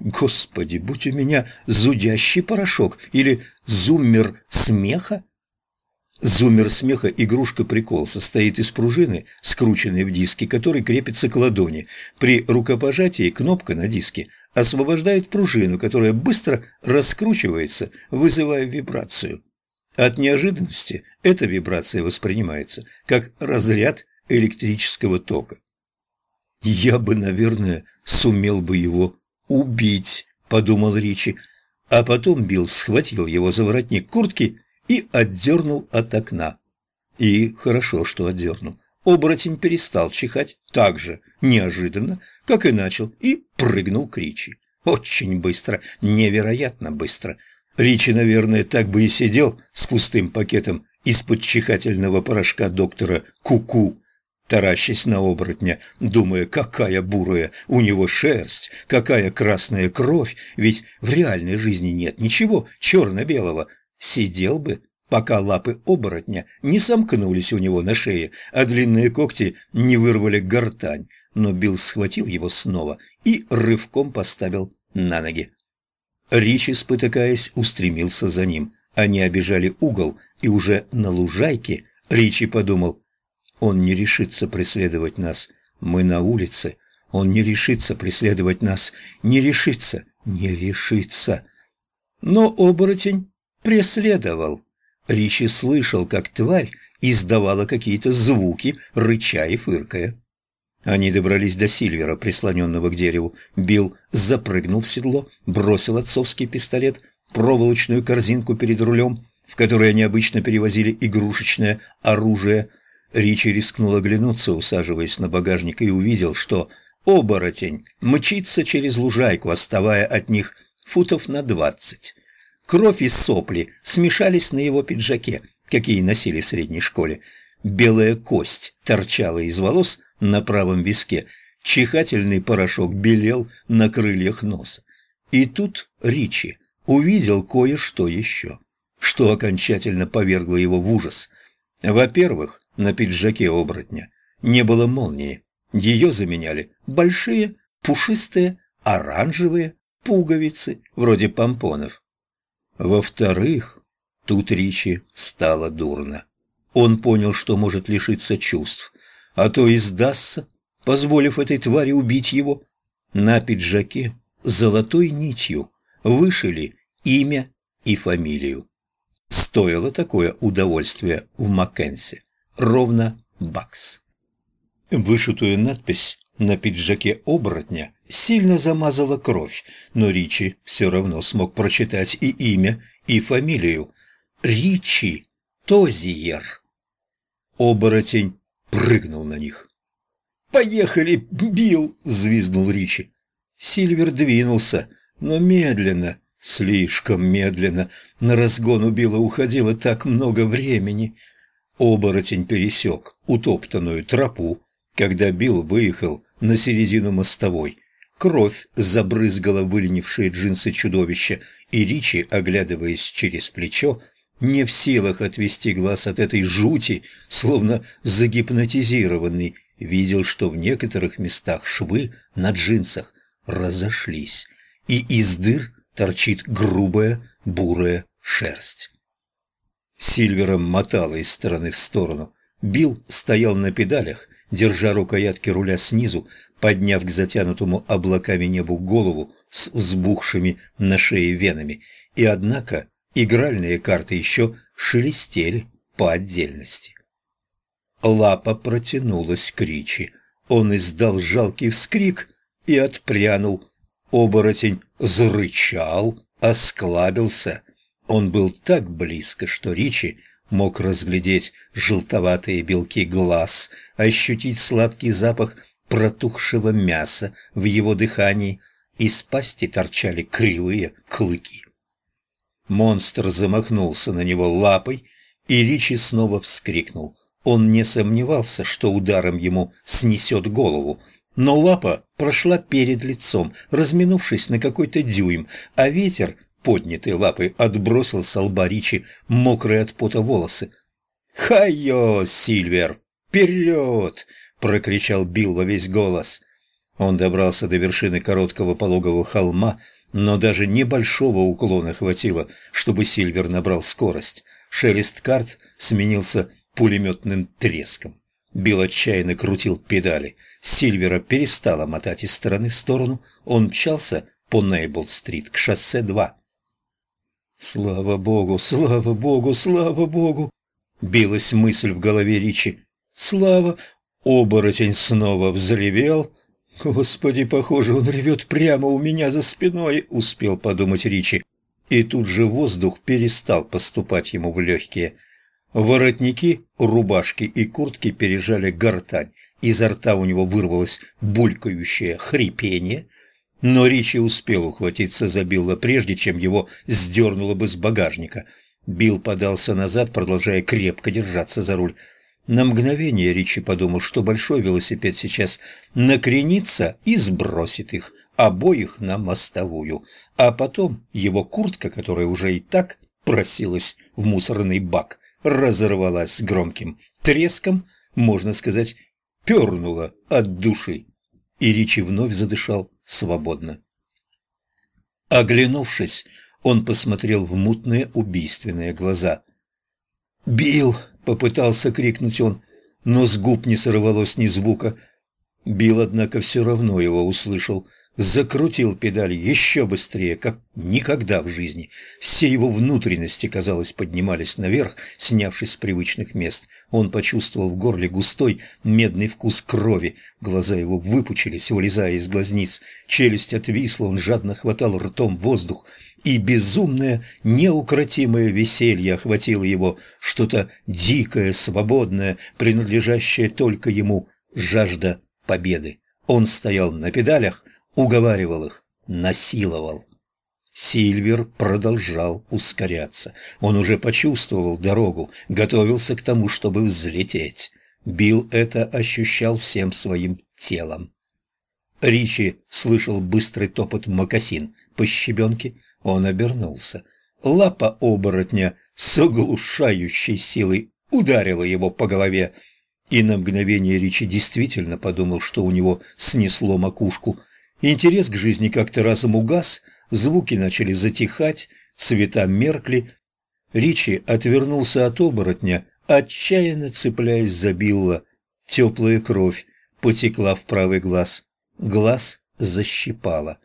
Господи, будь у меня зудящий порошок или зуммер смеха. Зуммер смеха – игрушка-прикол, состоит из пружины, скрученной в диске, который крепится к ладони. При рукопожатии кнопка на диске освобождает пружину, которая быстро раскручивается, вызывая вибрацию. От неожиданности эта вибрация воспринимается как разряд электрического тока. «Я бы, наверное, сумел бы его убить», — подумал Ричи, а потом Билл схватил его за воротник куртки и отдернул от окна. И хорошо, что отдернул. Оборотень перестал чихать так же неожиданно, как и начал, и прыгнул к Ричи. Очень быстро, невероятно быстро. Ричи, наверное, так бы и сидел с пустым пакетом из-под чихательного порошка доктора Куку, -ку, таращась на оборотня, думая, какая бурая у него шерсть, какая красная кровь, ведь в реальной жизни нет ничего черно-белого. Сидел бы, пока лапы оборотня не сомкнулись у него на шее, а длинные когти не вырвали гортань, но Билл схватил его снова и рывком поставил на ноги. Ричи, спотыкаясь, устремился за ним. Они обижали угол, и уже на лужайке Ричи подумал, он не решится преследовать нас. Мы на улице. Он не решится преследовать нас. Не решится. Не решится. Но оборотень преследовал. Ричи слышал, как тварь издавала какие-то звуки, рыча и фыркая. Они добрались до Сильвера, прислоненного к дереву. Билл запрыгнул в седло, бросил отцовский пистолет, проволочную корзинку перед рулем, в которой они обычно перевозили игрушечное оружие. Ричи рискнул оглянуться, усаживаясь на багажник, и увидел, что оборотень мчится через лужайку, оставая от них футов на двадцать. Кровь и сопли смешались на его пиджаке, какие носили в средней школе. Белая кость торчала из волос – на правом виске. Чихательный порошок белел на крыльях носа. И тут Ричи увидел кое-что еще, что окончательно повергло его в ужас. Во-первых, на пиджаке оборотня не было молнии. Ее заменяли большие, пушистые, оранжевые пуговицы, вроде помпонов. Во-вторых, тут Ричи стало дурно. Он понял, что может лишиться чувств, а то и сдастся, позволив этой твари убить его. На пиджаке золотой нитью вышили имя и фамилию. Стоило такое удовольствие в Маккенсе. Ровно бакс. Вышитую надпись на пиджаке оборотня сильно замазала кровь, но Ричи все равно смог прочитать и имя, и фамилию. Ричи Тозиер. Оборотень прыгнул на них. «Поехали, Билл!» – взвизгнул Ричи. Сильвер двинулся, но медленно, слишком медленно. На разгон у Билла уходило так много времени. Оборотень пересек утоптанную тропу, когда Билл выехал на середину мостовой. Кровь забрызгала выленившие джинсы чудовища, и Ричи, оглядываясь через плечо, не в силах отвести глаз от этой жути, словно загипнотизированный, видел, что в некоторых местах швы на джинсах разошлись, и из дыр торчит грубая бурая шерсть. Сильвером мотало из стороны в сторону. Билл стоял на педалях, держа рукоятки руля снизу, подняв к затянутому облаками небу голову с взбухшими на шее венами, и однако Игральные карты еще шелестели по отдельности. Лапа протянулась к Ричи. Он издал жалкий вскрик и отпрянул. Оборотень зарычал, осклабился. Он был так близко, что Ричи мог разглядеть желтоватые белки глаз, ощутить сладкий запах протухшего мяса в его дыхании. Из пасти торчали кривые клыки. Монстр замахнулся на него лапой, и Ричи снова вскрикнул. Он не сомневался, что ударом ему снесет голову, но лапа прошла перед лицом, разминувшись на какой-то дюйм, а ветер, поднятый лапой, отбросил с лба Ричи мокрые от пота волосы. «Хайо, Сильвер! Вперед!» — прокричал Билл во весь голос. Он добрался до вершины короткого пологого холма, но даже небольшого уклона хватило, чтобы Сильвер набрал скорость. Шелест карт сменился пулеметным треском. Билл отчаянно крутил педали. Сильвера перестала мотать из стороны в сторону. Он мчался по Нейбл-стрит к шоссе 2. «Слава богу, слава богу, слава богу!» Билась мысль в голове Ричи. «Слава!» Оборотень снова взревел. «Господи, похоже, он ревет прямо у меня за спиной», — успел подумать Ричи. И тут же воздух перестал поступать ему в легкие. Воротники, рубашки и куртки пережали гортань. Изо рта у него вырвалось булькающее хрипение, но Ричи успел ухватиться за Билла, прежде чем его сдернуло бы с багажника. Билл подался назад, продолжая крепко держаться за руль. На мгновение Ричи подумал, что большой велосипед сейчас накренится и сбросит их, обоих на мостовую. А потом его куртка, которая уже и так просилась в мусорный бак, разорвалась с громким треском, можно сказать, пернула от души. И Ричи вновь задышал свободно. Оглянувшись, он посмотрел в мутные убийственные глаза. «Билл!» — попытался крикнуть он, но с губ не сорвалось ни звука. Билл, однако, все равно его услышал — закрутил педаль еще быстрее, как никогда в жизни. Все его внутренности, казалось, поднимались наверх, снявшись с привычных мест. Он почувствовал в горле густой медный вкус крови. Глаза его выпучились, вылезая из глазниц. Челюсть отвисла, он жадно хватал ртом воздух. И безумное, неукротимое веселье охватило его, что-то дикое, свободное, принадлежащее только ему, жажда победы. Он стоял на педалях, уговаривал их, насиловал. Сильвер продолжал ускоряться. Он уже почувствовал дорогу, готовился к тому, чтобы взлететь. Билл это ощущал всем своим телом. Ричи слышал быстрый топот мокасин по щебенке. Он обернулся. Лапа оборотня с оглушающей силой ударила его по голове. И на мгновение Ричи действительно подумал, что у него снесло макушку – Интерес к жизни как-то разом угас, звуки начали затихать, цвета меркли. Ричи отвернулся от оборотня, отчаянно цепляясь за Билла. Теплая кровь потекла в правый глаз. Глаз защипала.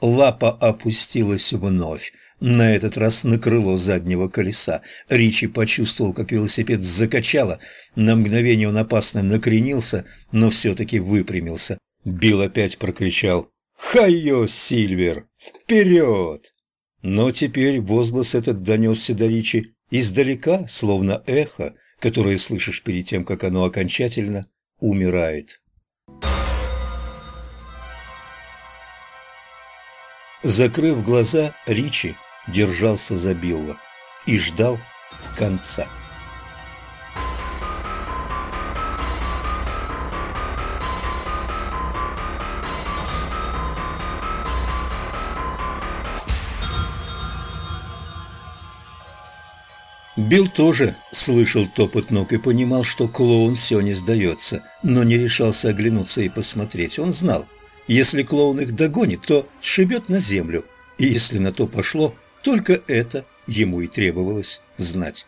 Лапа опустилась вновь, на этот раз на крыло заднего колеса. Ричи почувствовал, как велосипед закачало. На мгновение он опасно накренился, но все-таки выпрямился. Билл опять прокричал «Хайо, Сильвер! Вперед!» Но теперь возглас этот донесся до Ричи издалека, словно эхо, которое слышишь перед тем, как оно окончательно умирает. Закрыв глаза, Ричи держался за Билла и ждал конца. Билл тоже слышал топот ног и понимал, что клоун все не сдается, но не решался оглянуться и посмотреть. Он знал, если клоун их догонит, то шибет на землю, и если на то пошло, только это ему и требовалось знать.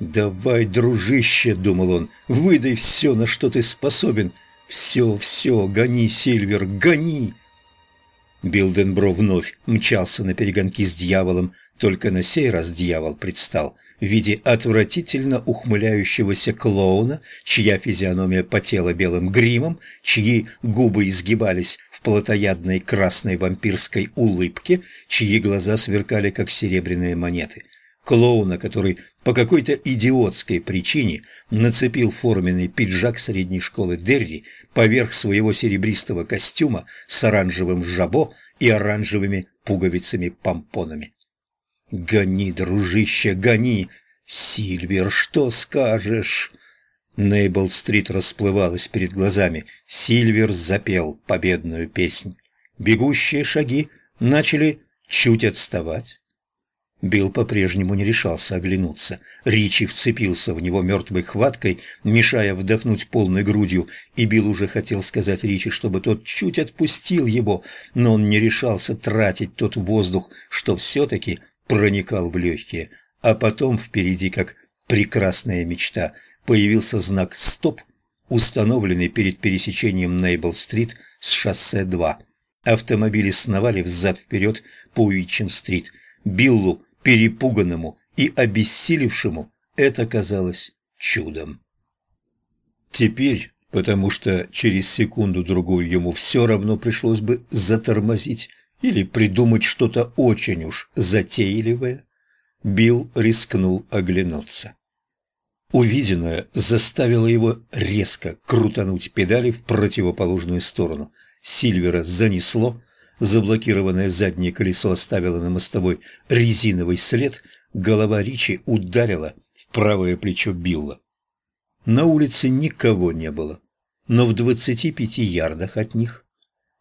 «Давай, дружище», — думал он, — «выдай все, на что ты способен. Все, все, гони, Сильвер, гони!» Билденбро вновь мчался на перегонки с дьяволом, только на сей раз дьявол предстал в виде отвратительно ухмыляющегося клоуна, чья физиономия потела белым гримом, чьи губы изгибались в плотоядной красной вампирской улыбке, чьи глаза сверкали, как серебряные монеты. Клоуна, который по какой-то идиотской причине нацепил форменный пиджак средней школы Дерри поверх своего серебристого костюма с оранжевым жабо и оранжевыми пуговицами-помпонами. «Гони, дружище, гони! Сильвер, что скажешь?» Нейбл-стрит расплывалась перед глазами. Сильвер запел победную песнь. Бегущие шаги начали чуть отставать. Билл по-прежнему не решался оглянуться. Ричи вцепился в него мертвой хваткой, мешая вдохнуть полной грудью, и Билл уже хотел сказать Ричи, чтобы тот чуть отпустил его, но он не решался тратить тот воздух, что все-таки проникал в легкие. А потом впереди, как прекрасная мечта, появился знак «Стоп», установленный перед пересечением Нейбл-стрит с шоссе 2. Автомобили сновали взад-вперед по Уитчем-стрит. Биллу перепуганному и обессилевшему это казалось чудом. Теперь, потому что через секунду-другую ему все равно пришлось бы затормозить или придумать что-то очень уж затейливое, Билл рискнул оглянуться. Увиденное заставило его резко крутануть педали в противоположную сторону. Сильвера занесло, Заблокированное заднее колесо оставило на мостовой резиновый след, голова Ричи ударила в правое плечо Билла. На улице никого не было, но в двадцати пяти ярдах от них,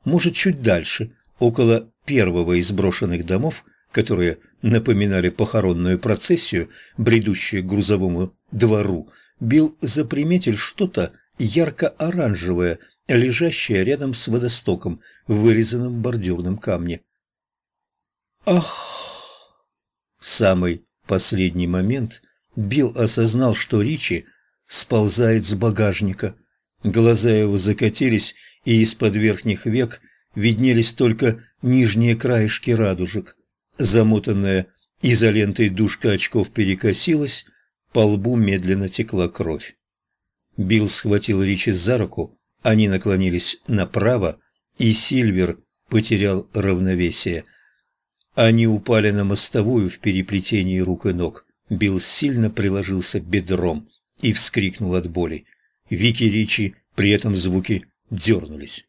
может, чуть дальше, около первого из брошенных домов, которые напоминали похоронную процессию, бредущую к грузовому двору, Билл заприметил что-то ярко-оранжевое, лежащее рядом с водостоком, вырезанным в бордюрном камне. «Ах!» В самый последний момент Билл осознал, что Ричи сползает с багажника. Глаза его закатились, и из-под верхних век виднелись только нижние краешки радужек. Замотанная изолентой дужка очков перекосилась, по лбу медленно текла кровь. Билл схватил Ричи за руку, они наклонились направо, и Сильвер потерял равновесие. Они упали на мостовую в переплетении рук и ног. Билл сильно приложился бедром и вскрикнул от боли. Вики Ричи при этом звуки дернулись.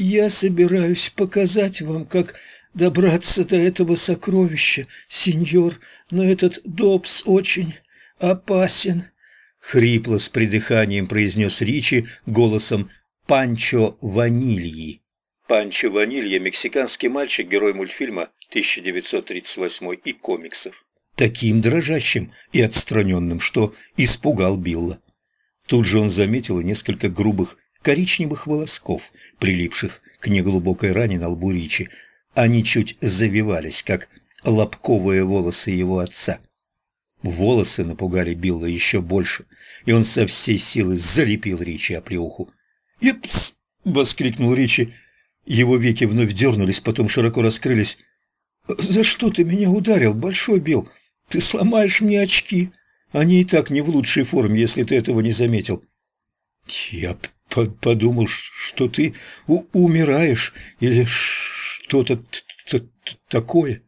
«Я собираюсь показать вам, как добраться до этого сокровища, сеньор, но этот Добс очень опасен», — хрипло с придыханием произнес Ричи голосом Панчо Ванильи. Панчо Ванилья – мексиканский мальчик, герой мультфильма 1938 и комиксов. Таким дрожащим и отстраненным, что испугал Билла. Тут же он заметил несколько грубых коричневых волосков, прилипших к неглубокой ране на лбу Ричи. Они чуть завивались, как лобковые волосы его отца. Волосы напугали Билла еще больше, и он со всей силы залепил Ричи оплеуху. «Епс!» — воскликнул Ричи. Его веки вновь дернулись, потом широко раскрылись. «За что ты меня ударил, Большой Билл? Ты сломаешь мне очки. Они и так не в лучшей форме, если ты этого не заметил». «Я подумал, что ты умираешь или что-то такое».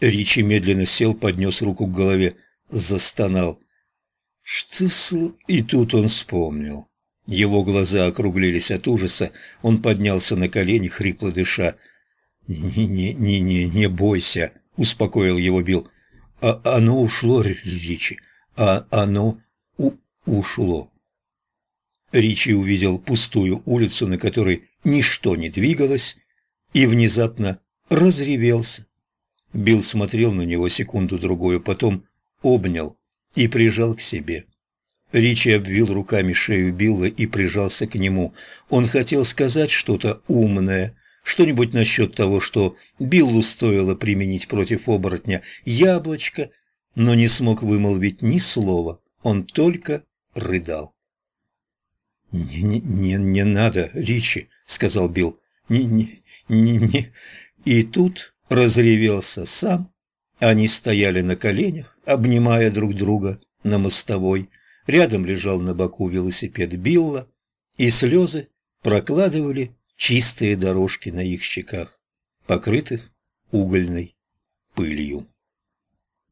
Ричи медленно сел, поднес руку к голове, застонал. «Что сл...» И тут он вспомнил. Его глаза округлились от ужаса, он поднялся на колени, хрипло дыша. «Не-не-не, не бойся», — успокоил его Билл. А «Оно ушло, Ричи, а оно у ушло». Ричи увидел пустую улицу, на которой ничто не двигалось, и внезапно разревелся. Билл смотрел на него секунду-другую, потом обнял и прижал к себе. Ричи обвил руками шею Билла и прижался к нему. Он хотел сказать что-то умное, что-нибудь насчет того, что Биллу стоило применить против оборотня яблочко, но не смог вымолвить ни слова. Он только рыдал. «Не, не, не, не надо, Ричи», — сказал Билл. «Не, не, не, не». И тут разревелся сам. Они стояли на коленях, обнимая друг друга на мостовой. Рядом лежал на боку велосипед Билла, и слезы прокладывали чистые дорожки на их щеках, покрытых угольной пылью.